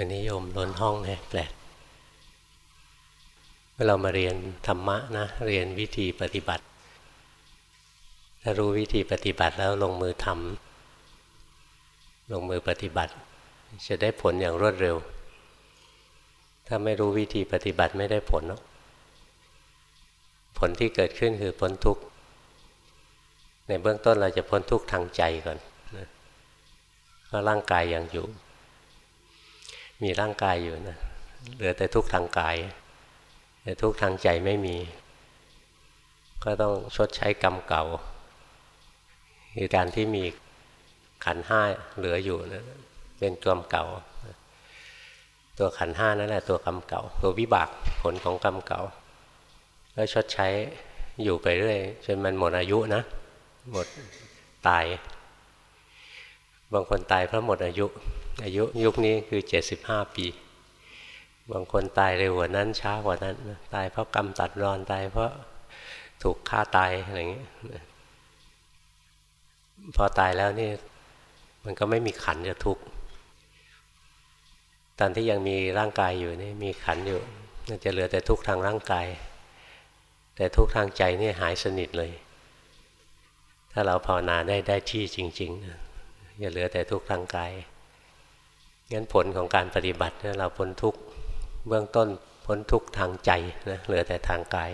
วันนี้โยมล้นห้องแฮแปลกเมื่อเรามาเรียนธรรมะนะ เรียนวิธีปฏิบัติ ถ้ารู้วิธีปฏิบัติแล้วลงมือทำลงมือปฏิบัติ จะได้ผลอย่างรวดเร็ว ถ้าไม่รู้วิธีปฏิบัติไม่ได้ผลเนาะผลที่เกิดขึ้นคือพ้นทุกข์ ในเบื้องต้นเราจะพ้นทุกข์ทางใจก่อนเพราะร่างกายยังอยู่ มีร่างกายอยู่นะเหลือแต่ทุกข์ทางกาย แต่ทุกข์ทางใจไม่มี ก็ต้องชดใช้กรรมเก่าคือการที่มีขันห้าเหลืออยู่นะเป็นกรรมเก่า ตัวขันห้านั่นแหละตัวกรรมเก่า ตัววิบากผลของกรรมเก่าก็ชดใช้อยู่ไปเรื่อยจนมันหมดอายุนะหมดตาย บางคนตายเพราะหมดอายุ อายุยุคนี้คือเจ็ดสิบห้าปี บางคนตายเร็วกว่านั้นช้ากว่านั้น ตายเพราะกรรมตัดรอนตายเพราะถูกฆ่าตายอะไรอย่างเงี้ยพอตายแล้วนี่มันก็ไม่มีขันจะทุกข์ตอนที่ยังมีร่างกายอยู่นี่มีขันอยู่จะเหลือแต่ทุกข์ทางร่างกาย แต่ทุกข์ทางใจนี่หายสนิทเลย ถ้าเราภาวนาได้ได้ที่จริงๆนะอย่าเหลือแต่ทุกข์ทางกาย งั้นผลของการปฏิบัติเราพ้นทุกเบื้องต้นพ้นทุกทางใจนะเหลือแต่ทางกาย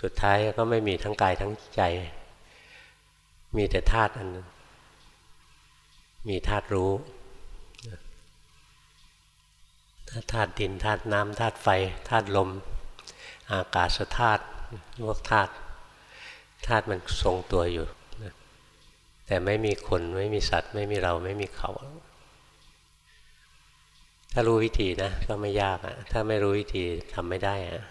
สุดท้ายก็ไม่มีทั้งกายทั้งใจ มีแต่ธาตุอันนึงมีธาตุรู้ธาตุดินธาตุน้ำธาตุไฟธาตุลม อากาศธาตุพวกธาตุธาตุมันทรงตัวอยู่ แต่ไม่มีคนไม่มีสัตว์ ไม่มีเราไม่มีเขา ถ้ารู้วิธีนะก็ไม่ยากอะถ้าไม่รู้วิธีทำไม่ได้อะ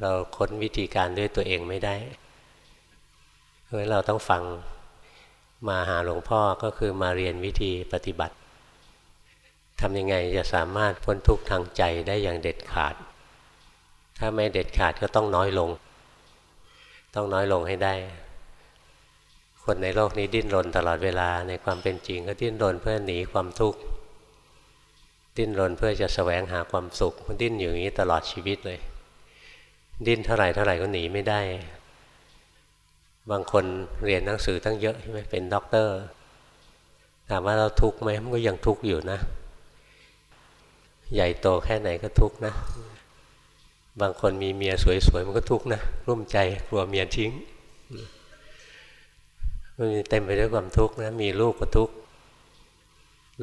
เราค้นวิธีการด้วยตัวเองไม่ได้ เพราะฉะนั้นเราต้องฟังมาหาหลวงพ่อก็คือมาเรียนวิธีปฏิบัติทำยังไงจะสามารถพ้นทุกข์ทางใจได้อย่างเด็ดขาด ถ้าไม่เด็ดขาดก็ต้องน้อยลง ต้องน้อยลงให้ได้ คนในโลกนี้ดิ้นรนตลอดเวลาในความเป็นจริงก็ดิ้นรนเพื่อหนีความทุกข์ ดิ้นรนเพื่อจะแสวงหาความสุขดิ้นอยู่อย่างนี้ตลอดชีวิตเลย ดิ้นเท่าไหร่เท่าไหร่ก็หนีไม่ได้ บางคนเรียนหนังสือตั้งเยอะใช่ไหมเป็นด็อกเตอร์ถามว่าเราทุกข์ไหมมันก็ยังทุกข์อยู่นะ ใหญ่โตแค่ไหนก็ทุกข์นะ บางคนมีเมียสวยๆมันก็ทุกข์นะรุ่มใจกลัวเมียทิ้งมันเต็มไปด้วยความทุกข์นะมีลูกก็ทุกข์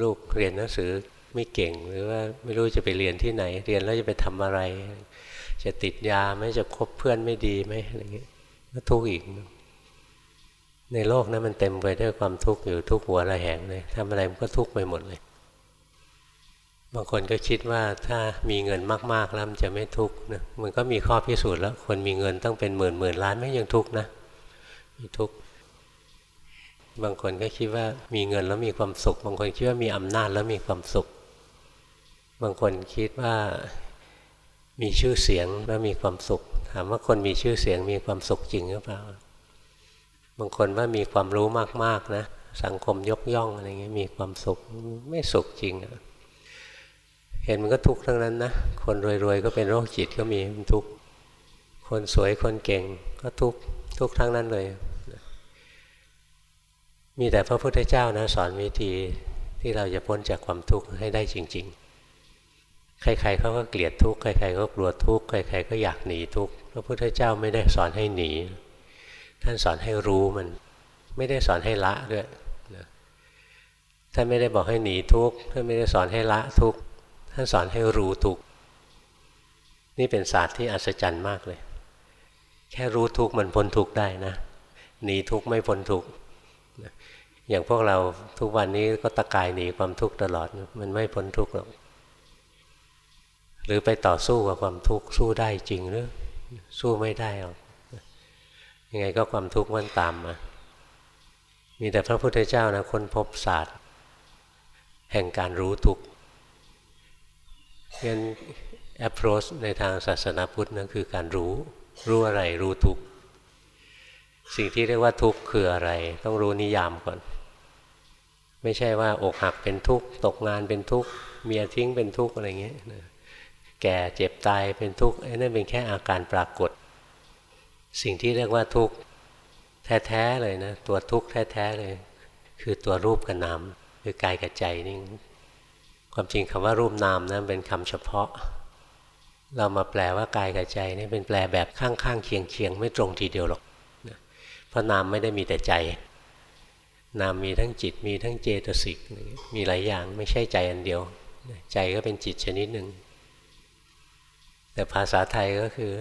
ลูกเรียนหนังสือ ไม่เก่ง หรือว่าไม่รู้จะไปเรียนที่ไหน เรียนแล้วจะไปทำอะไร จะติดยาไหมจะคบเพื่อนไม่ดีไหมอะไรเงี้ยก็ทุกข์อีก ในโลกนะั้นมันเต็มไปด้วยความทุกข์อยู่ทุกหัวระแหงเลยทำอะไรมันก็ทุกข์ไปหมดเลย บางคนก็คิดว่าถ้ามีเงินมากๆแล้วมันจะไม่ทุกข์นะมันก็มีข้อพิสูจน์แล้ว คนมีเงินต้องเป็นหมื่นหมื่นล้านไม่ยังทุกข์นะมีทุกข์บางคนก็คิดว่ามีเงินแล้วมีความสุข บางคนคิดว่ามีอำนาจแล้วมีความสุข บางคนคิดว่ามีชื่อเสียงแล้วมีความสุข ถามว่าคนมีชื่อเสียงมีความสุขจริงหรือเปล่า บางคนว่ามีความรู้มากๆนะ สังคมยกย่องอะไรเงี้ยมีความสุขไม่สุขจริงอะเห็นมันก็ทุกข์ทั้งนั้นนะ คนรวยๆก็เป็นโรคจิตก็มีมันทุกข์ คนสวยคนเก่งก็ทุกข์ทุกข์ทั้งนั้นเลย มีแต่พระพุทธเจ้านะสอนวิธีที่เราจะพ้นจากความทุกข์ให้ได้จริง ๆ ใครๆเขาก็เกลียดทุกข์ใครๆก็กลัวทุกข์ใครๆก็อยากหนีทุกข์พระพุทธเจ้าไม่ได้สอนให้หนี ท่านสอนให้รู้มันไม่ได้สอนให้ละด้วยท่านไม่ได้บอกให้หนีทุกข์ท่านไม่ได้สอนให้ละทุกข์ท่านสอนให้รู้ทุกนี่เป็นศาสตร์ที่อัศจรรย์มากเลย แค่รู้ทุกมันพ้นทุกได้นะหนีทุกไม่พ้นทุกอย่างพวกเราทุกวันนี้ก็ตะกายหนีความทุกข์ตลอดมันไม่พ้นทุกข์หรอก หรือไปต่อสู้กับความทุกข์สู้ได้จริงหรือ สู้ไม่ได้หรอกยังไงก็ความทุกข์มันตามมา มีแต่พระพุทธเจ้านะค้นพบศาสตร์ แห่งการรู้ทุกข์งั้น approach ในทางศาสนาพุทธนั่นคือการรู้ รู้อะไรรู้ทุกสิ่งที่เรียกว่าทุกข์คืออะไร ต้องรู้นิยามก่อน ไม่ใช่ว่าอกหักเป็นทุกข์ ตกงานเป็นทุกข์ เมียทิ้งเป็นทุกข์อะไรเงี้ย แก่เจ็บตายเป็นทุกข์นั่นเป็นแค่อาการปรากฏ สิ่งที่เรียกว่าทุกข์แท้ๆเลยนะ ตัวทุกข์แท้ๆเลย คือตัวรูปกับนามคือกายกับใจนี่ความจริงคำว่ารูปนามนะเป็นคำเฉพาะ เรามาแปลว่ากายกับใจนี่เป็นแปลแบบข้างๆเคียงๆไม่ตรงทีเดียวหรอกเพราะนามไม่ได้มีแต่ใจ นามมีทั้งจิตมีทั้งเจตสิกมีหลายอย่างไม่ใช่ใจอันเดียว ใจก็เป็นจิตชนิดหนึ่ง แต่ภาษาไทยก็คือ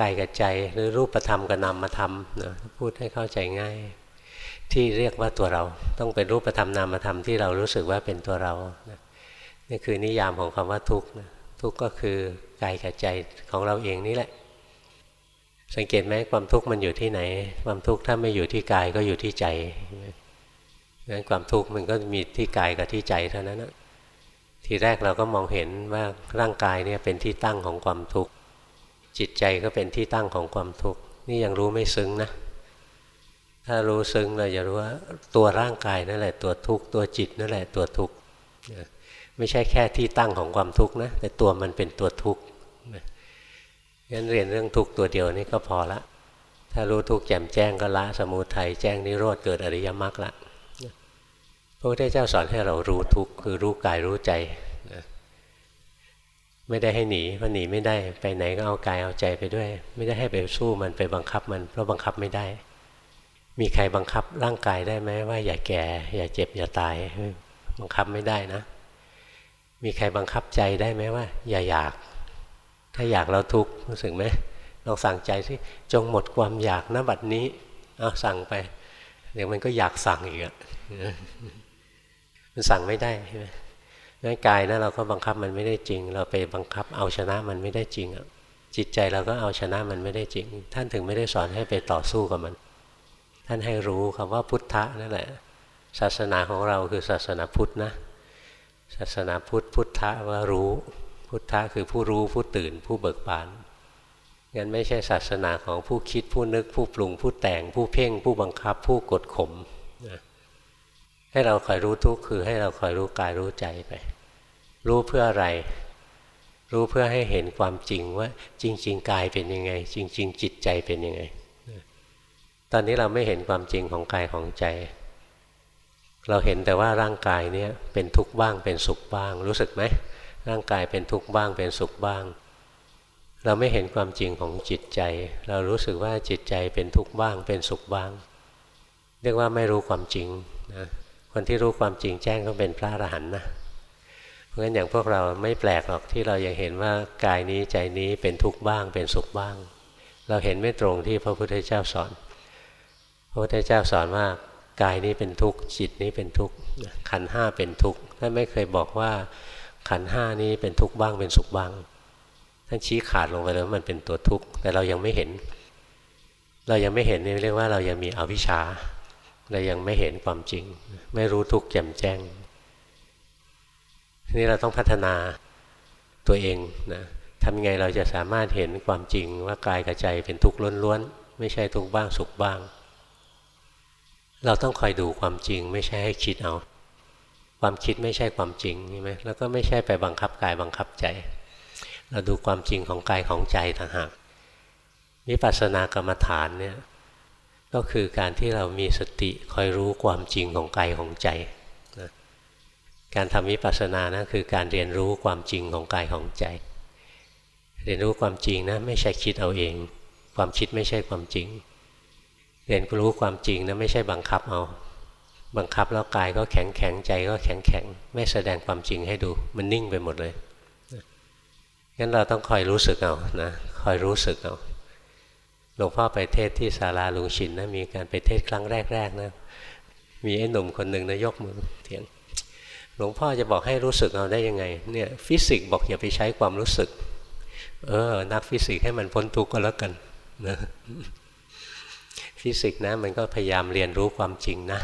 กายกับใจหรือรูปธรรมกับนามธรรมนะพูดให้เข้าใจง่าย ที่เรียกว่าตัวเรา ต้องเป็นรูปธรรมนามธรรมที่เรารู้สึกว่าเป็นตัวเรานะนี่คือนิยามของคำว่าทุกข์นะทุกข์ก็คือกายกับใจของเราเองนี่แหละ สังเกตไหมความทุกข์มันอยู่ที่ไหน ความทุกข์ถ้าไม่อยู่ที่กายก็อยู่ที่ใจงั้นความทุกข์มันก็มีที่กายกับที่ใจเท่านั้นนะ ทีแรกเราก็มองเห็นว่าร่างกายเนี่ยเป็นที่ตั้งของความทุกข์ จิตใจก็เป็นที่ตั้งของความทุกข์ นี่ยังรู้ไม่ซึ้งนะ ถ้ารู้ซึ้งเราจะรู้ว่าตัวร่างกายนั่นแหละตัวทุกข์ตัวจิตนั่นแหละตัวทุกข์ไม่ใช่แค่ที่ตั้งของความทุกข์นะ แต่ตัวมันเป็นตัวทุกข์งั้นเรียนเรื่องทุกข์ตัวเดียวนี่ก็พอละ ถ้ารู้ทุกข์แจ่มแจ้งก็ละสมุทัยแจ้งนิโรธเกิดอริยมรรคละ ระพุทธเจ้าสอนให้เรารู้ทุกข์คือรู้กายรู้ใจไม่ได้ให้หนีเพราะหนีไม่ได้ไปไหนก็เอากายเอาใจไปด้วย ไม่ได้ให้ไปสู้มันไปบังคับมัน เพราะบังคับไม่ได้ มีใครบังคับร่างกายได้ไหมว่าอย่าแก่ อย่าเจ็บอย่าตาย บังคับไม่ได้นะ มีใครบังคับใจได้ไหมว่า อย่าอยาก ถ้าอยากเราทุกข์รู้สึกไหมลองสั่งใจสิจงหมดความอยากนะบัดนี้เอาสั่งไปเดี๋ยวมันก็อยากสั่งอีกอะ มันสั่งไม่ได้ใช่ไหมงั้นกายนะเราก็บังคับมันไม่ได้จริง เราไปบังคับเอาชนะมันไม่ได้จริงอะจิตใจเราก็เอาชนะมันไม่ได้จริง ท่านถึงไม่ได้สอนให้ไปต่อสู้กับมัน ท่านให้รู้คำว่าพุทธะนั่นแหละ ศาสนาของเราคือศาสนาพุทธนะ ศาสนาพุทธพุทธะว่ารู้ พุทธะคือผู้รู้ผู้ตื่นผู้เบิกบานงั้นไม่ใช่ศาสนาของผู้คิดผู้นึกผู้ปรุงผู้แต่งผู้เพ่งผู้บังคับผู้กดข่ม ให้เราคอยรู้ทุกข์คือให้เราคอยรู้กายรู้ใจไป รู้เพื่ออะไร รู้เพื่อให้เห็นความจริงว่าจริง ๆ กายเป็นยังไง จริง ๆ จิตใจเป็นยังไง ตอนนี้เราไม่เห็นความจริงของกายของใจ เราเห็นแต่ว่าร่างกายเนี่ยเป็นทุกข์บ้างเป็นสุขบ้าง รู้สึกไหมร่างกายเป็นทุกข์บ้างเป็นสุขบ้าง เราไม่เห็นความจริงของจิตใจ เรารู้สึกว่าจิตใจเป็นทุกข์บ้างเป็นสุขบ้าง เรียกว่าไม่รู้ความจริงนะ คนที่รู้ความจริงแจ้งก็เป็นพระอรหันต์นะเพราะฉะนั้นอย่างพวกเราไม่แปลกหรอกที่เรายังเห็นว่ากายนี้ใจนี้เป็นทุกข์บ้างเป็นสุขบ้าง เราเห็นไม่ตรงที่พระพุทธเจ้าสอน พระพุทธเจ้าสอนว่ากายนี้เป็นทุกข์จิตนี้เป็นทุกข์ขันห้าเป็นทุกข์ท่านไม่เคยบอกว่าขันห้านี้เป็นทุกข์บ้างเป็นสุขบ้าง ท่านชี้ขาดลงไปแล้วมันเป็นตัวทุกข์แต่เรายังไม่เห็น เรายังไม่เห็นนี่เรียกว่าเรายังมีอวิชชา เรายังไม่เห็นความจริง ไม่รู้ทุกข์แจ่มแจ้งนี่เราต้องพัฒนาตัวเองนะทำยังไงเราจะสามารถเห็นความจริงว่ากายกับใจเป็นทุกข์ล้วนๆไม่ใช่ทุกข์บ้างสุขบ้าง เราต้องคอยดูความจริง ไม่ใช่ให้คิดเอา ความคิดไม่ใช่ความจริงใช่ไหมแล้วก็ไม่ใช่ไปบังคับกายบังคับใจ เราดูความจริงของกายของใจต่างหากวิปัสสนากรรมฐานเนี่ย ก็คือการที่เรามีสติคอยรู้ความจริงของกายของใจการทำวิปัสสนานะคือการเรียนรู้ความจริงของกายของใจ เรียนรู้ความจริงนะไม่ใช่คิดเอาเอง ความคิดไม่ใช่ความจริง เรียนรู้ความจริงนะไม่ใช่บังคับเอา บังคับแล้วกายก็แข็งแข็งใจก็แข็งแข็งไม่แสดงความจริงให้ดู มันนิ่งไปหมดเลยงั้นเราต้องคอยรู้สึกเอานะคอยรู้สึกเอา หลวงพ่อไปเทศน์ที่ศาลาลุงชินนะมีการไปเทศน์ครั้งแรกๆนะมีไอ้หนุ่มคนหนึ่งนะยกมือเถียงหลวงพ่อจะบอกให้รู้สึกเอาได้ยังไงเนี่ยฟิสิกส์บอกอย่าไปใช้ความรู้สึก เออ นักฟิสิกส์ให้มันพ้นทุกข์ก็แล้วกันนะฟิสิกส์นะมันก็พยายามเรียนรู้ความจริงนะ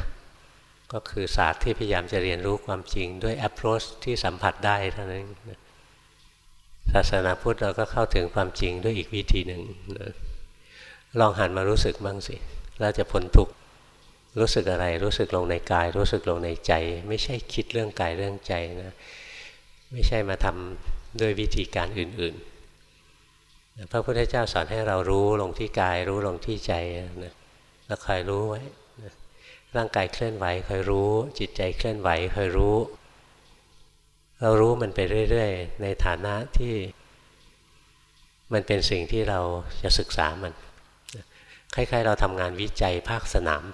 ก็คือศาสตร์ที่พยายามจะเรียนรู้ความจริง ด้วย approach ที่สัมผัสได้เท่านั้นศาสนาพุทธเราก็เข้าถึงความจริงด้วยอีกวิธีหนึ่งนะ ลองหันมารู้สึกบ้างสิแล้วจะพ้นทุกข์รู้สึกอะไร รู้สึกลงในกาย รู้สึกลงในใจ ไม่ใช่คิดเรื่องกายเรื่องใจนะไม่ใช่มาทำด้วยวิธีการอื่น ๆ พระพุทธเจ้าสอนให้เรารู้ลงที่กาย รู้ลงที่ใจนะแล้วคอยรู้ไว้ร่างกายเคลื่อนไหวคอยรู้ จิตใจเคลื่อนไหวคอยรู้ เรารู้มันไปเรื่อย ๆ ในฐานะที่มันเป็นสิ่งที่เราจะศึกษามัน คล้ายๆ เราทำงานวิจัยภาคสนาม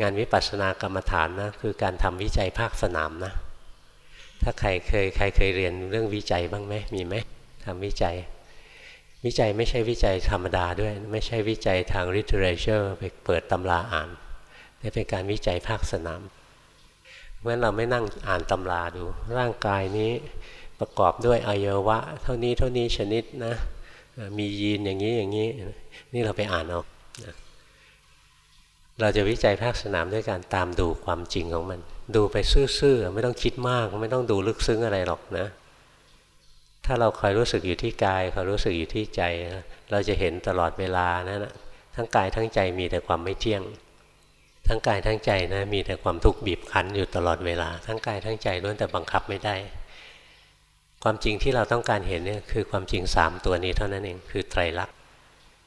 งานวิปัสสนากรรมฐานนะคือการทำวิจัยภาคสนามนะ ถ้าใครเคยใครเคยเรียนเรื่องวิจัยบ้างไหมมีไหมทำวิจัย วิจัยไม่ใช่วิจัยธรรมดาด้วย ไม่ใช่วิจัยทาง literature ไปเปิดตำราอ่านนี่เป็นการวิจัยภาคสนามเพราะฉะนั้นเราไม่นั่งอ่านตำราดู ร่างกายนี้ประกอบด้วยอวัยวะ เท่านี้เท่านี้ชนิดนะ มียีนอย่างนี้อย่างนี้ นี่เราไปอ่านเอาเราจะวิจัยภาคสนามด้วยการตามดูความจริงของมัน ดูไปซื่อๆไม่ต้องคิดมาก ไม่ต้องดูลึกซึ้งอะไรหรอกนะ ถ้าเราคอยรู้สึกอยู่ที่กายคอยรู้สึกอยู่ที่ใจ เราจะเห็นตลอดเวลานะั้นะทั้งกายทั้งใจมีแต่ความไม่เที่ยง ทั้งกายทั้งใจนะมีแต่ความทุกข์บีบคั้นอยู่ตลอดเวลา ทั้งกายทั้งใจล้วนแต่บังคับไม่ได้ ความจริงที่เราต้องการเห็นเนี่ยคือความจริงสามตัวนี้เท่านั้นเองคือไตรลักษณ์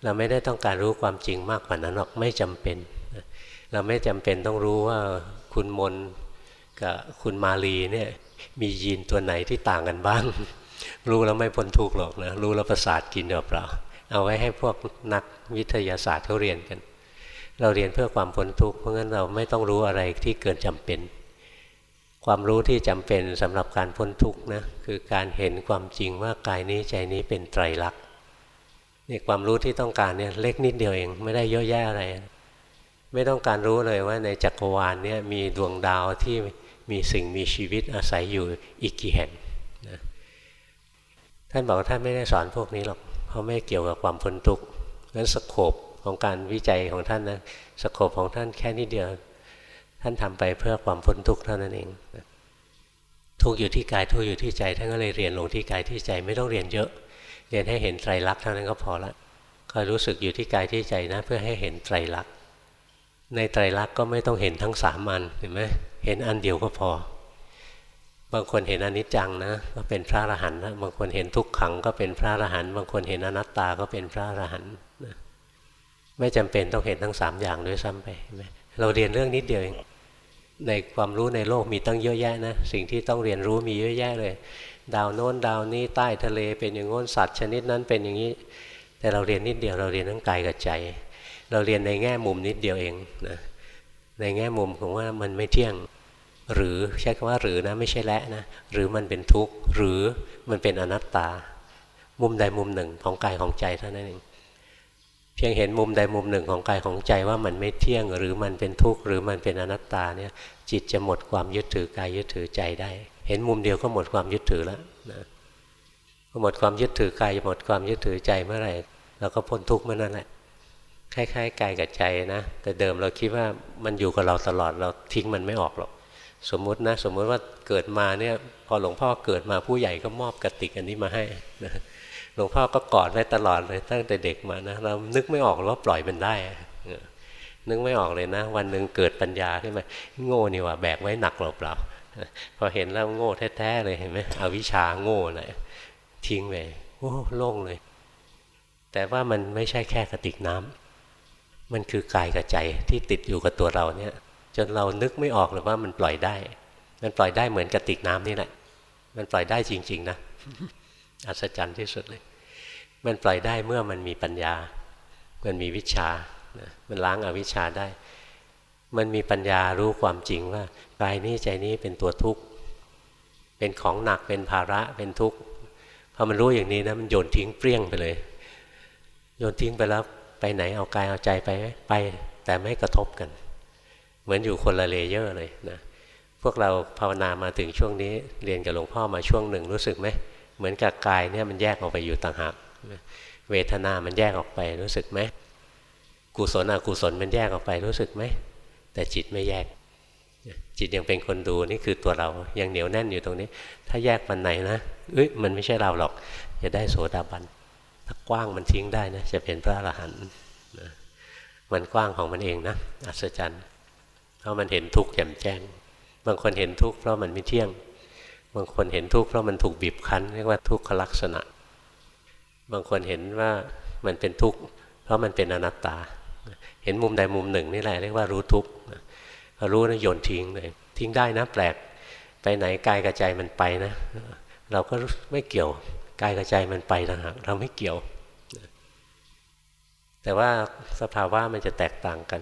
เราไม่ได้ต้องการรู้ความจริงมากกว่านั้นหรอกไม่จำเป็น เราไม่จำเป็นต้องรู้ว่าคุณมนกับคุณมาลีเนี่ยมียีนตัวไหนที่ต่างกันบ้าง รู้แล้วไม่พ้นทุกข์หรอกนะรู้แล้วประสาทกินเปล่าเอาไว้ให้พวกนักวิทยาศาสตร์เขาเรียนกัน เราเรียนเพื่อความพ้นทุกข์เพราะงั้นเราไม่ต้องรู้อะไรที่เกินจำเป็น ความรู้ที่จำเป็นสำหรับการพ้นทุกข์นะคือการเห็นความจริงว่ากายนี้ใจนี้เป็นไตรลักษณ์นี่ความรู้ที่ต้องการเนี่ยเล็กนิดเดียวเองไม่ได้เยอะแยะอะไร ไม่ต้องการรู้เลยว่าในจักรวาลเนี่ยมีดวงดาวที่มีสิ่งมีชีวิตอาศัยอยู่อีกกี่แห่งนะท่านบอกท่านไม่ได้สอนพวกนี้หรอกเพราะไม่เกี่ยวกับความพ้นทุกข์งั้นสโคบของการวิจัยของท่านนะสโคบของท่านแค่นิดเดียว ท่านทำไปเพื่อความพ้นทุกข์เท่านั้นเองทุกอยู่ที่กายทุกอยู่ที่ใจท่านก็เลยเรียนลงที่กายที่ใจไม่ต้องเรียนเยอะ เรียนให้เห็นไตรลักษณ์เท่านั้นก็พอละคอยรู้สึกอยู่ที่กายที่ใจนะเพื่อให้เห็นไตรลักษณ์ในไตรลักษณ์ก็ไม่ต้องเห็นทั้งสามอันเห็นไหมเห็นอันเดียวก็พอ บางคนเห็นอนิจจังนะก็เป็นพระอรหันต์นะบางคนเห็นทุกขังก็เป็นพระอรหันต์บางคนเห็นอนัตตาก็เป็นพระอรหันต์ไม่จำเป็นต้องเห็นทั้งสามอย่างด้วยซ้ำไปเราเรียนเรื่องนิดเดียวเอง ในความรู้ในโลกมีตั้งเยอะแยะนะสิ่งที่ต้องเรียนรู้มีเยอะแยะเลย ดาวโน้นดาวนี้ใต้ทะเลเป็นอย่างง้นสัตว์ชนิดนั้นเป็นอย่างนี้ แต่เราเรียนนิดเดียวเราเรียนทั้งกายกับใจ เราเรียนในแง่มุมนิดเดียวเองนะในแง่มุมของว่ามันไม่เที่ยงหรือใช้คำว่าหรือนะไม่ใช่และนะหรือมันเป็นทุกข์หรือมันเป็นอนัตตา มุมใดมุมหนึ่งของกายของใจเท่านั้นเอง เพียงเห็นมุมใดมุมหนึ่งของกายของใจว่ามันไม่เที่ยงหรือมันเป็นทุกข์หรือมันเป็นอนัตตาเนี่ยจิตจะหมดความยึดถือกายยึดถือใจได้ เห็นมุมเดียวก็หมดความยึดถือแล้วนะหมดความยึดถือกายหมดความยึดถือใจเมื่อไหร่เราก็พ้นทุกข์เมื่อนั้นแหละคล้ายๆกายกับใจนะแต่เดิมเราคิดว่ามันอยู่กับเราตลอดเราทิ้งมันไม่ออกหรอกสมมุตินะ สมมุติว่าเกิดมาเนี่ยพอหลวงพ่อเกิดมาผู้ใหญ่ก็มอบกติกอันนี้มาให้นะ หลวงพ่อก็กอดไว้ตลอดเลยตั้งแต่เด็กมานะเรานึกไม่ออกว่าปล่อยมันได้ นึกไม่ออกเลยนะ วันหนึ่งเกิดปัญญาขึ้นมาโง่นี่ว่าแบกไว้หนักเปล่าพอเห็นแล้วโง่แท้ๆเลยเห็นไหมเอาวิชาโง่หน่อยทิ้งไปโอ้โล่งเลย แต่ว่ามันไม่ใช่แค่กระติกน้ำมันคือกายกับใจที่ติดอยู่กับตัวเราเนี่ย จนเรานึกไม่ออกเลยว่ามันปล่อยได้ มันปล่อยได้เหมือนกระติกน้ำนี่แหละมันปล่อยได้จริง ๆ นะ อัศจรรย์ที่สุดเลย มันปล่อยได้เมื่อมันมีปัญญา มันมีวิชานะมันล้างอาวิชชาได้ มันมีปัญญารู้ความจริงว่ากายนี้ใจนี้เป็นตัวทุกข์ เป็นของหนักเป็นภาระเป็นทุกข์พอมันรู้อย่างนี้นะมันโยนทิ้งเปรี้ยงไปเลย โยนทิ้งไปแล้วไปไหนเอากายเอาใจไปไป แต่ไม่กระทบกัน เหมือนอยู่คนละเลเยอร์เลยนะพวกเราภาวนามาถึงช่วงนี้เรียนกับหลวงพ่อมาช่วงหนึ่งรู้สึกไหม เหมือนกับกายเนี่ยมันแยกออกไปอยู่ต่างหากเวทนามันแยกออกไปรู้สึกไหมกุศลอกุศลมันแยกออกไปรู้สึกไหมแต่จิตไม่แยก จิตยังเป็นคนดูนี่คือตัวเรายังเหนียวแน่นอยู่ตรงนี้ ถ้าแยกมันไหนนะเอ้ยมันไม่ใช่เราหรอก จะได้โสดาบันถ้ากว้างมันทิ้งได้นะจะเป็นพระอรหันต์มันกว้างของมันเองนะอัศจรรย์เพราะมันเห็นทุกข์แจ่มแจ้ง บางคนเห็นทุกข์เพราะมันไม่เที่ยง บางคนเห็นทุกข์เพราะมันถูกบีบคั้นเรียกว่าทุกขลักษณะ บางคนเห็นว่ามันเป็นทุกข์เพราะมันเป็นอนัตตา เห็นมุมใดมุมหนึ่งนี่แหละเรียกว่ารู้ทุกข์รู้นะโยนทิ้งเลยทิ้งได้นะแปลกไปไหนกายกับใจมันไปนะ เราก็ไม่เกี่ยวกายกับใจมันไปต่างหากเราไม่เกี่ยว แต่ว่าสภาวะมันจะแตกต่างกัน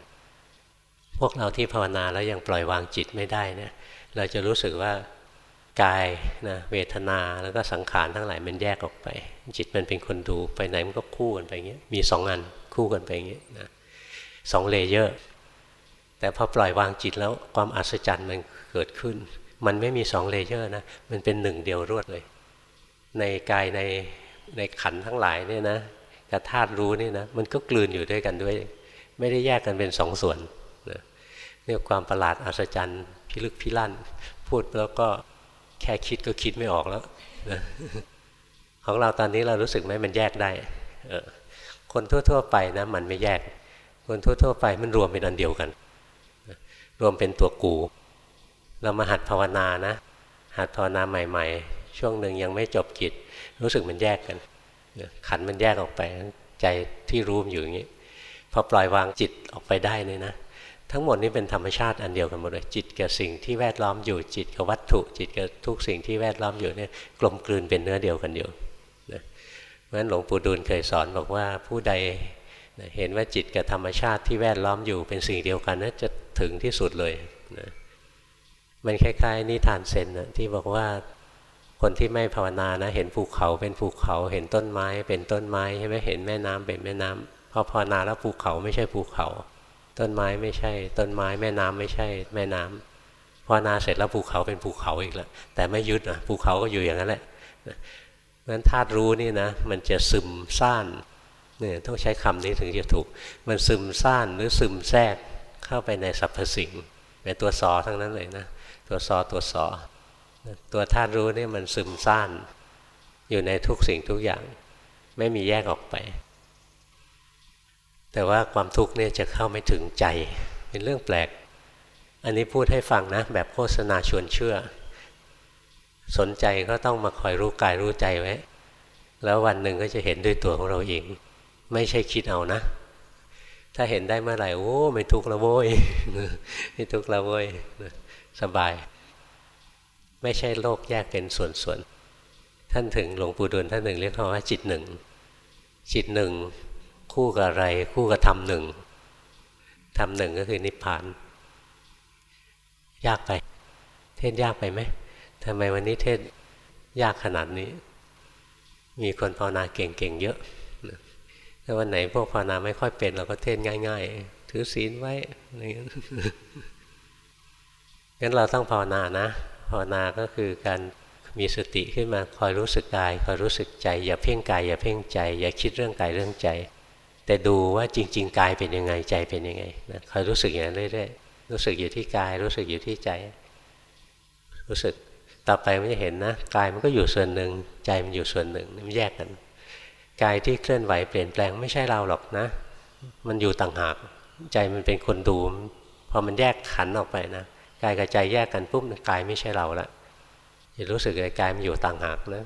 พวกเราที่ภาวนาแล้วยังปล่อยวางจิตไม่ได้เนี่ยเราจะรู้สึกว่า กายนะเวทนาแล้วก็สังขารทั้งหลายมันแยกออกไป จิตมันเป็นคนดูไปไหนมันก็คู่กันไปอย่างเงี้ยมีสองอันคู่กันไปอย่างเงี้ยนะสอง layer แต่พอปล่อยวางจิตแล้วความอัศจรรย์มันเกิดขึ้น มันไม่มีสอง layer นะมันเป็นหนึ่งเดียวรวดเลย ในกายในในขันทั้งหลายเนี่ยนะกระธาตุรู้นี่นะมันก็กลืนอยู่ด้วยกันด้วย ไม่ได้แยกกันเป็นสองส่วนเนี่ยความประหลาดอัศจรรย์พิลึกพิลั่นพูดแล้วก็ แค่คิดก็คิดไม่ออกแล้วนะของเราตอนนี้เรารู้สึกไหมมันแยกได้คนทั่ว ๆ ไปนะมันไม่แยก คนทั่ว ๆ ไปมันรวมเป็นอันเดียวกัน รวมเป็นตัวกู เรามาหัดภาวนานะ หัดภาวนาใหม่ ๆ ช่วงหนึ่งยังไม่จบกิจ รู้สึกมันแยกกันขันมันแยกออกไป ใจที่รู้อยู่อย่างนี้พอปล่อยวางจิตออกไปได้เนี่ยนะ ทั้งหมดนี้เป็นธรรมชาติอันเดียวกันหมดเลยจิตกับสิ่งที่แวดล้อมอยู่จิตกับวัตถุ จิตกับทุกสิ่งที่แวดล้อมอยู่เนี่ยกลมกลืนเป็นเนื้อเดียวกันอยู่นะเพราะฉะนั้นหลวงปู่ดูลเคยสอนบอกว่าผู้ใดเห็นว่าจิตกับธรรมชาติที่แวดล้อมอยู่เป็นสิ่งเดียวกันนะจะถึงที่สุดเลยนะมันคล้ายๆนิทานเซนนะที่บอกว่าคนที่ไม่ภาวนานะเห็นภูเขาเป็นภูเขาเห็นต้นไม้เป็นต้นไม้ใช่ไหมเห็นแม่น้ำเป็นแม่น้ำพอภาวนาแล้วภูเขาไม่ใช่ภูเขา ต้นไม้ไม่ใช่ ต้นไม้แม่น้ำไม่ใช่ แม่น้ำพอนาเสร็จแล้วภูเขาเป็นภูเขาอีกแล้วแต่ไม่ยึดนะภูเขาก็อยู่อย่างนั้นแหละเพราะฉะนั้นธาตุรู้นี่นะมันจะซึมซ่านเนี่ยต้องใช้คำนี้ถึงจะถูก มันซึมซ่านหรือซึมแทรกเข้าไปในสรรพสิ่งเป็นตัวสอทั้งนั้นเลยนะตัวสอตัวสอตัวธาตุรู้นี่มันซึมซ่าน อยู่ในทุกสิ่งทุกอย่าง ไม่มีแยกออกไป แต่ว่าความทุกข์เนี่ยจะเข้าไม่ถึงใจ เป็นเรื่องแปลก อันนี้พูดให้ฟังนะ แบบโฆษณาชวนเชื่อ สนใจก็ต้องมาคอยรู้กายรู้ใจไว้ แล้ววันหนึ่งก็จะเห็นด้วยตัวของเราเอง ไม่ใช่คิดเอานะ ถ้าเห็นได้เมื่อไหร่ โอ้ไม่ทุกข์ละโว้ยไม่ทุกข์ละโว้ยสบาย ไม่ใช่โลกแยกเป็นส่วนๆท่านถึงหลวงปู่ดูลท่านหนึ่งเรียกเขาว่าจิตหนึ่ง จิตหนึ่ง คู่กับอะไร คู่กับธรรมหนึ่งธรรมหนึ่งก็คือนิพพาน ยากไป เทศยากไปไหมทำไมวันนี้เทศยากขนาดนี้ มีคนภาวนาเก่งๆเยอะถ้าวันไหนพวกภาวนาไม่ค่อยเป็นเราก็เทศง่าย ๆ ถือศีลไว้อะไรอย่างนี้งั้นเราต้องภาวนานะ ภาวนาก็คือการมีสติขึ้นมาคอยรู้สึกกายคอยรู้สึกใจ อย่าเพ่งกายอย่าเพ่งใจ อย่าคิดเรื่องกายเรื่องใจ แต่ดูว่าจริง ๆ กายเป็นยังไงใจเป็นยังไงนะคอยรู้สึกอย่างนั้นเรื่อยๆรู้สึกอยู่ที่กาย รู้สึกอยู่ที่ใจ รู้สึกต่อไปมันจะเห็นนะกายมันก็อยู่ส่วนหนึ่งใจมันอยู่ส่วนหนึ่งมันแยกกันกายที่เคลื่อนไหวเปลี่ยนแปลงไม่ใช่เราหรอกนะ มันอยู่ต่างหากใจมันเป็นคนดูพอมันแยกขันออกไปนะกายกับใจแยกกันปุ๊บกายไม่ใช่เราละจะรู้สึกเลยกายมันอยู่ต่างหากนะ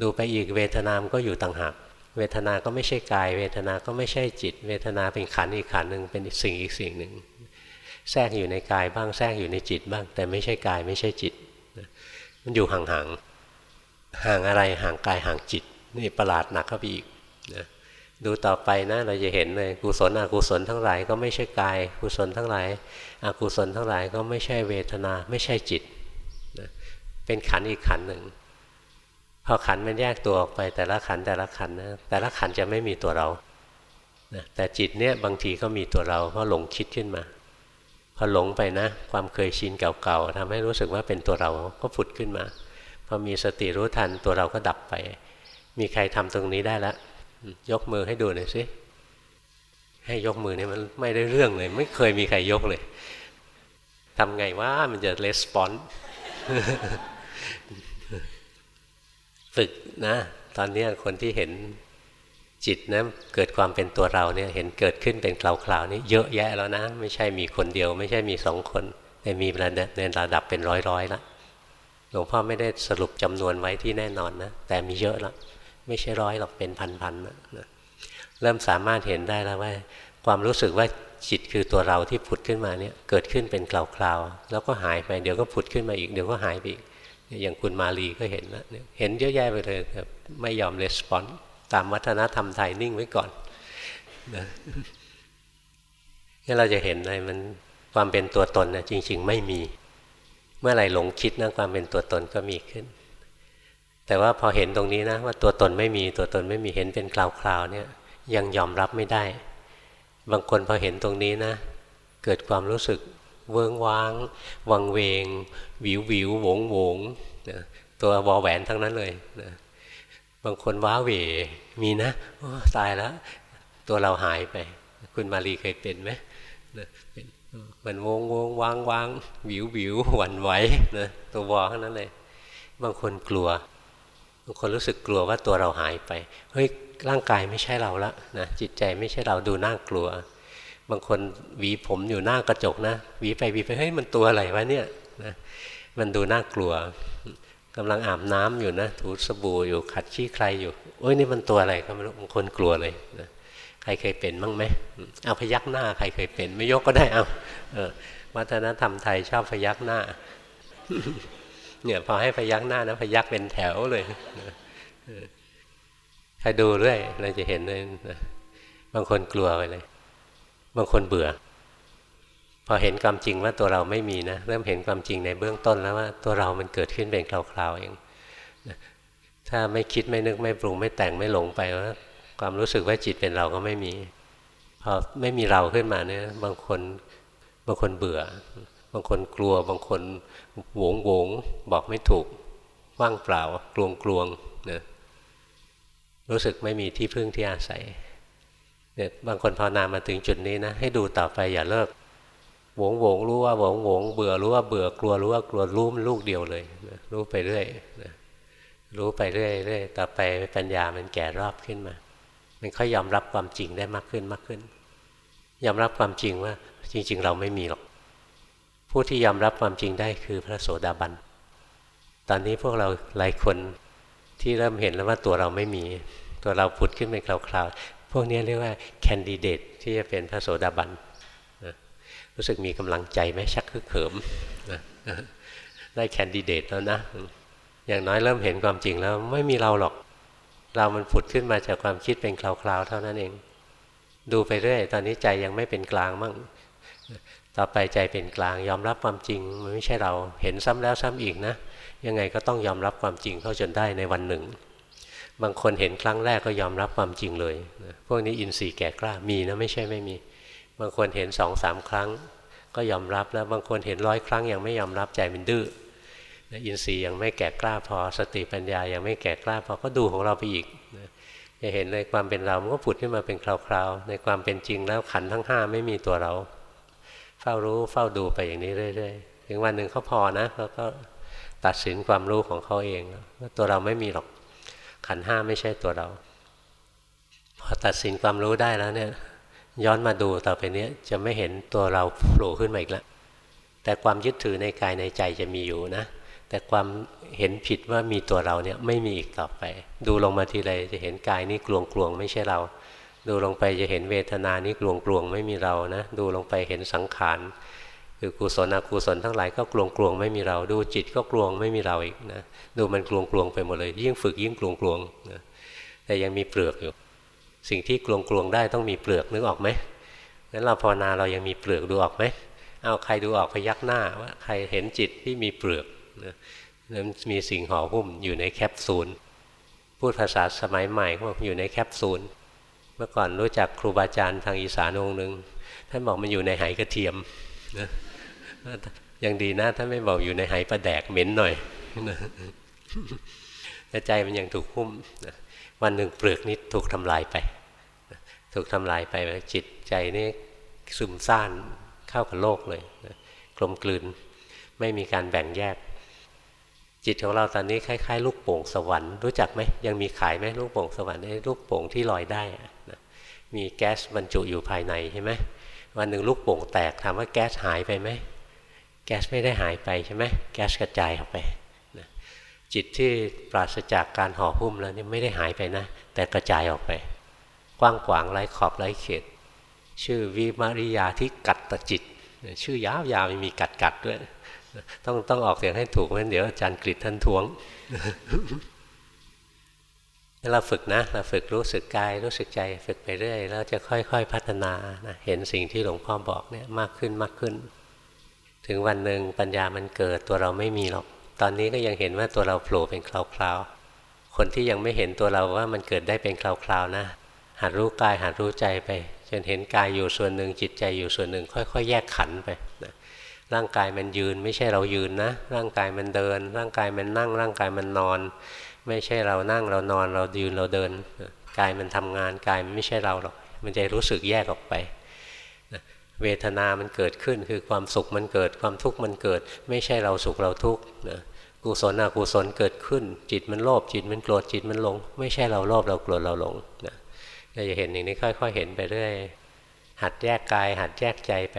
ดูไปอีกเวทนามก็อยู่ต่างหาก เวทนาก็ไม่ใช่กาย เวทนาก็ไม่ใช่จิต เวทนาเป็นขันอีกขันหนึ่งเป็นสิ่งอีกสิ่งหนึ่ง แทรกอยู่ในกายบ้างแทรกอยู่ในจิตบ้าง แต่ไม่ใช่กายไม่ใช่จิต มันอยู่ห่างๆห่างอะไรห่างกายห่างจิต นี่ประหลาดหนักเข้าไปอีกนะดูต่อไปนะเราจะเห็นเลยกุศลอกุศลทั้งหลายก็ไม่ใช่กายกุศลทั้งหลายอกุศลทั้งหลายก็ไม่ใช่เวทนาไม่ใช่จิตนะเป็นขันอีกขันหนึ่ง พอขันมันแยกตัวออกไปแต่ละขันแต่ละขันนะแต่ละขันจะไม่มีตัวเรานะแต่จิตเนี่ยบางทีก็มีตัวเราเพราะหลงคิดขึ้นมา พอหลงไปนะ ความเคยชินเก่าๆทำให้รู้สึกว่าเป็นตัวเราก็ผุดขึ้นมาพอมีสติรู้ทันตัวเราก็ดับไป มีใครทำตรงนี้ได้แล้วยกมือให้ดูหน่อยสิให้ยกมือเนี่ยมันไม่ได้เรื่องเลย ไม่เคยมีใครยกเลยทำไงว่ามันจะレスปอน ฝึกนะ ตอนนี้คนที่เห็นจิตนะเกิดความเป็นตัวเราเนี่ยเห็นเกิดขึ้นเป็นคราวๆนี่เยอะแยะแล้วนะ ไม่ใช่มีคนเดียว ไม่ใช่มีสองคนแต่มีในระดับเป็นร้อยๆละหลวงพ่อไม่ได้สรุปจำนวนไว้ที่แน่นอนนะแต่มีเยอะแล้วไม่ใช่ร้อยหรอกเป็นพันๆนะเริ่มสามารถเห็นได้แล้วว่า ความรู้สึกว่าจิตคือตัวเราที่ผุดขึ้นมาเนี่ยเกิดขึ้นเป็นคราวๆแล้วก็หายไปเดี๋ยวก็ผุดขึ้นมาอีกเดี๋ยวก็หายไปอีก อย่างคุณมาลีก็เห็นแล้วเห็นเยอะแยะไปเลยไม่ยอมレスปอนตามวัฒนธรรมไทยนิ่งไว้ก่อนนะนี่เราจะเห็นเลยมันความเป็นตัวตนนะจริง ๆ ไม่มี เมื่อไหร่หลงคิดนะความเป็นตัวตนก็มีขึ้น แต่ว่าพอเห็นตรงนี้นะ ว่าตัวตนไม่มีตัวตนไม่มีเห็นเป็นคราวๆเนี่ย ยังยอมรับไม่ได้ บางคนพอเห็นตรงนี้นะ เกิดความรู้สึก เวิงว้าง วังเวง วิววิวโวงโวงนะตัววอแหวนทั้งนั้นเลยนะบางคนว้าเหวมีนะตายแล้ว ตัวเราหายไป คุณมารีเคยเป็นไหมมันวงวงวางวางวิววิวหวั่นไหวนะตัววอทั้งนั้นเลย บางคนกลัว บางคนรู้สึกกลัวว่าตัวเราหายไป เฮ้ยร่างกายไม่ใช่เราละนะจิตใจไม่ใช่เราดูน่ากลัว บางคนหวีผมอยู่หน้ากระจกนะหวีไปหวีไปเฮ้ยมันตัวอะไรวะเนี่ยนะมันดูน่ากลัวกำลังอาบน้ำอยู่นะ ถูสบู่อยู่ขัดขี้ใครอยู่โอ้ยนี่มันตัวอะไรก็ไม่รู้บางคนกลัวเลยนะใครเคยเป็นบ้างไหมเอาพยักหน้า ใครเคยเป็น ไม่ยกก็ได้เอาเออวัฒนธรรมไทยชอบพยักหน้าเนี่ยพอให้พยักหน้านะพยักเป็นแถวเลยใครดูด้วยเราจะเห็นเลยนะบางคนกลัวไปเลย บางคนเบื่อ พอเห็นความจริงว่าตัวเราไม่มีนะเริ่มเห็นความจริงในเบื้องต้นแล้วว่าตัวเรามันเกิดขึ้นเป็นคราวๆเองถ้าไม่คิดไม่นึกไม่ปรุงไม่แต่งไม่หลงไปว่าความรู้สึกว่าจิตเป็นเราก็ไม่มีพอไม่มีเราขึ้นมาเนี่ยบางคนบางคนเบื่อ บางคนกลัว บางคนหวงหวงบอกไม่ถูกว่างเปล่ากลวงกลวงนะรู้สึกไม่มีที่พึ่งที่อาศัย เนี่ยบางคนภาวนามาถึงจุดนี้นะ ให้ดูต่อไปอย่าเลิกหวงหวงรู้ว่าหวงหวงเบื่อรู้ว่าเบื่อกลัวรู้ว่ากลัวรู้มันลูกเดียวเลยนะรู้ไปเรื่อยนะรู้ไปเรื่อยเรื่อยต่อไปปัญญามันแก่รอบขึ้นมา มันค่อยยอมรับความจริงได้มากขึ้นมากขึ้น ยอมรับความจริงว่าจริง ๆ เราไม่มีหรอก ผู้ที่ยอมรับความจริงได้คือพระโสดาบันตอนนี้พวกเราหลายคนที่เริ่มเห็นแล้วว่าตัวเราไม่มี ตัวเราผุดขึ้นเป็นคราวๆ พวกนี้เรียกว่าแคนดิเดตที่จะเป็นพระโสดาบันรู้สึกมีกำลังใจไหมชักคึกเขิมได้แคนดิเดตแล้วนะอย่างน้อยเริ่มเห็นความจริงแล้วไม่มีเราหรอก เรามันผุดขึ้นมาจากความคิดเป็นคราวๆ เท่านั้นเอง ดูไปเรื่อยตอนนี้ใจยังไม่เป็นกลางมั่งต่อไปใจเป็นกลางยอมรับความจริงมันไม่ใช่เราเห็นซ้ำแล้วซ้ำอีกนะ ยังไงก็ต้องยอมรับความจริงเข้าจนได้ในวันหนึ่ง บางคนเห็นครั้งแรกก็ยอมรับความจริงเลยพวกนี้อินทรีย์แก่กล้ามีนะไม่ใช่ไม่มี บางคนเห็นสองสามครั้ง ก็ยอมรับแล้วบางคนเห็นร้อยครั้งยังไม่ยอมรับใจมันดื้ออินทรีย์ยังไม่แก่กล้าพอสติปัญญายังไม่แก่กล้าพอก็ดูของเราไปอีกจะเห็นในความเป็นเรามันก็ผุดขึ้นมาเป็นคราวๆในความเป็นจริงแล้วขันทั้งห้าไม่มีตัวเรา เฝ้ารู้เฝ้าดูไปอย่างนี้เรื่อยๆถึงวันหนึ่งเขาพอนะเขาก็ตัดสินความรู้ของเขาเองว่าตัวเราไม่มีหรอก ขันห้าไม่ใช่ตัวเรา พอตัดสินความรู้ได้แล้วเนี่ย ย้อนมาดูต่อไปนี้จะไม่เห็นตัวเราโผล่ขึ้นมาอีกแล้วแต่ความยึดถือในกายในใจจะมีอยู่นะ แต่ความเห็นผิดว่ามีตัวเราเนี่ยไม่มีอีกต่อไป ดูลงมาทีไรจะเห็นกายนี้กลวงกลวงไม่ใช่เรา ดูลงไปจะเห็นเวทนานี้กลวงกลวงไม่มีเรานะ ดูลงไปเห็นสังขาร คือกุศลอกุศลทั้งหลายก็กลวงกลวงไม่มีเรา ดูจิตก็กลวงไม่มีเราอีกนะดูมันกลวงกลวงไปหมดเลย ยิ่งฝึกยิ่งกลวงกลวงนะแต่ยังมีเปลือกอยู่ สิ่งที่กลวงกลวงได้ต้องมีเปลือกนึกออกไหมงั้นเราภาวนาเรายังมีเปลือกดูออกไหมเอาใครดูออกพยักหน้าว่าใครเห็นจิตที่มีเปลือกนะนั้นมีสิ่งห่อหุ้มอยู่ในแคปซูลพูดภาษาสมัยใหม่เขาบอกอยู่ในแคปซูลเมื่อก่อนรู้จักครูบาอาจารย์ทางอีสานองค์หนึ่งท่านบอกมันอยู่ในไหกระเทียมนะ ยังดีนะท่านไม่บอกอยู่ในไหปลาแดกเหม็นหน่อยแต่ใจมันยังถูกหุ้มวันหนึ่งเปลือกนี้ถูกทำลายไป ถูกทำลายไปจิตใจนี่ซึมซ่านเข้ากับโลกเลยกลมกลืนไม่มีการแบ่งแยก จิตของเราตอนนี้คล้ายๆ ลูกโป่งสวรรค์รู้จักไหมยังมีขายไหมลูกโป่งสวรรค์ไอ้ลูกโป่งที่ลอยได้นะมีแก๊สบรรจุอยู่ภายในใช่ไหมวันหนึ่งลูกโป่งแตกถามว่าแก๊สหายไปไหม แก๊สไม่ได้หายไปใช่ไหมแก๊สกระจายออกไปนะจิตที่ปราศจากการห่อหุ้มแล้วนี่ไม่ได้หายไปนะ แต่กระจายออกไป กว้างขวางไร้ขอบไร้เขต ชื่อวิมาริยาที่กัดตจิต ชื่อยาวๆมีกัดกัดด้วยต้องต้องออกเสียงให้ถูกเพราะเดี๋ยวอาจารย์กฤษท่านทวงเราฝึกนะเราฝึกรู้สึกกายรู้สึกใจฝึกไปเรื่อย แล้วจะค่อย ๆ พัฒนานะเห็นสิ่งที่หลวงพ่อบอกเนี่ยมากขึ้นมากขึ้น ถึงวันหนึ่งปัญญามันเกิดตัวเราไม่มีหรอก ตอนนี้ก็ยังเห็นว่าตัวเราโผล่เป็นคราวๆ คนที่ยังไม่เห็นตัวเราว่ามันเกิดได้เป็นคราวๆนะ หัดรู้กายหัดรู้ใจไปจนเห็นกายอยู่ส่วนหนึ่งจิตใจอยู่ส่วนหนึ่ง ค่อยๆ แยกขันไปนะร่างกายมันยืนไม่ใช่เรายืนนะ ร่างกายมันเดิน ร่างกายมันนั่ง ร่างกายมันนอน ไม่ใช่เรานั่งเรานอนเรายืนเราเดิน กายมันทำงานกายมันไม่ใช่เราหรอก มันจะรู้สึกแยกออกไป เวทนามันเกิดขึ้นคือความสุขมันเกิดความทุกข์มันเกิด ไม่ใช่เราสุขเราทุกข์นะกุศลอกุศลเกิดขึ้น จิตมันโลภจิตมันโกรธจิตมันหลง ไม่ใช่เราโลภเราโกรธเราหลงนะเราจะเห็นอย่างนี้ค่อย ๆ เห็นไปเรื่อยหัดแยกกาย หัดแยกใจไป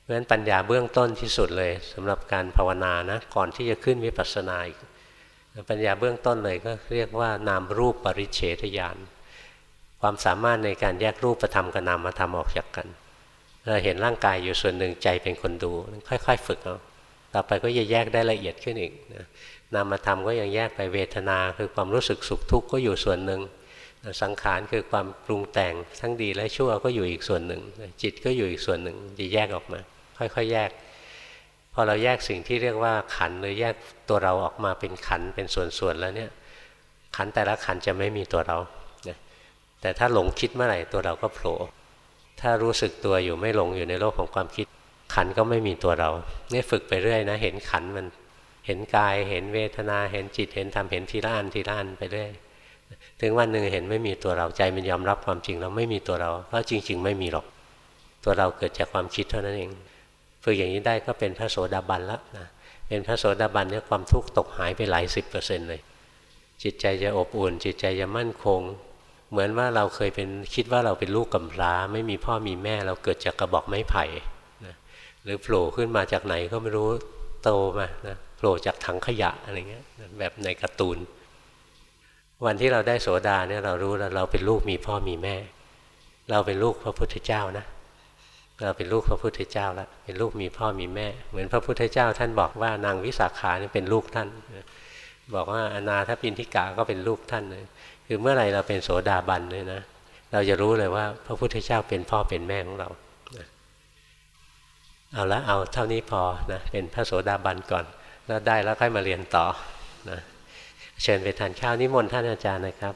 เพราะฉะนั้นปัญญาเบื้องต้นที่สุดเลยสำหรับการภาวนานะก่อนที่จะขึ้นวิปัสสนาอีกปัญญาเบื้องต้นเลยก็เรียกว่านามรูปปริเฉทญาณความสามารถในการแยกรูปธรรมกับนามธรรมออกจากกัน เราเห็นร่างกายอยู่ส่วนหนึ่งใจเป็นคนดู ค่อย ๆ ฝึกเอาต่อไปก็จะแยกได้ละเอียดขึ้นอีกนะนามธรรมก็ยังแยกไปเวทนาคือความรู้สึกสุขทุกข์ก็อยู่ส่วนหนึ่ง สังขารคือความปรุงแต่งทั้งดีและชั่วก็อยู่อีกส่วนหนึ่ง จิตก็อยู่อีกส่วนหนึ่งจะแยกออกมา ค่อยๆแยก พอเราแยกสิ่งที่เรียกว่าขันหรือแยกตัวเราออกมาเป็นขันเป็นส่วนๆแล้วเนี่ยขันแต่ละขันจะไม่มีตัวเราแต่ถ้าหลงคิดเมื่อไหร่ตัวเราก็โผล่ ถ้ารู้สึกตัวอยู่ไม่หลงอยู่ในโลกของความคิด ขันก็ไม่มีตัวเราเนี่ยฝึกไปเรื่อยนะ เห็นขันมันเห็นกายเห็นเวทนาเห็นจิตเห็นธรรมเห็นทีละอันทีละอันไปเรื่อยถึงวันหนึ่งเห็นไม่มีตัวเราใจมันยอมรับความจริงเราไม่มีตัวเราเพราะจริง ๆ ไม่มีหรอก ตัวเราเกิดจากความคิดเท่านั้นเองฝึกอย่างนี้ได้ก็เป็นพระโสดาบันแล้วนะเป็นพระโสดาบันเนี่ยความทุกข์ตกหายไปหลายสิบเปอร์เซ็นต์เลยจิตใจจะอบอุ่น จิตใจจะมั่นคง เหมือนว่าเราเคยเป็นคิดว่าเราเป็นลูกกำพร้า ไม่มีพ่อมีแม่เราเกิดจากกระบอกไม้ไผ่นะหรือโผล่ขึ้นมาจากไหนก็ไม่รู้โตมานะโผล่จากถังขยะอะไรเงี้ยแบบในการ์ตูน วันที่เราได้โสดาเนี่ยเรารู้แล้วเราเป็นลูกมีพ่อมีแม่ เราเป็นลูกพระพุทธเจ้านะ เราเป็นลูกพระพุทธเจ้าแล้วเป็นลูกมีพ่อมีแม่ เหมือนพระพุทธเจ้าท่านบอกว่านางวิสาขานี่เป็นลูกท่าน บอกว่าอนาถปินทิกาก็เป็นลูกท่านเลย คือเมื่อไหร่เราเป็นโสดาบันเลยนะเราจะรู้เลยว่า พระพุทธเจ้าเป็นพ่อเป็นแม่ของเราเอาละเอาเท่านี้พอนะเป็นพระโสดาบันก่อน แล้วได้แล้วค่อยมาเรียนต่อนะเชิญไปทานข้าวนิมนต์ท่านอาจารย์นะครับ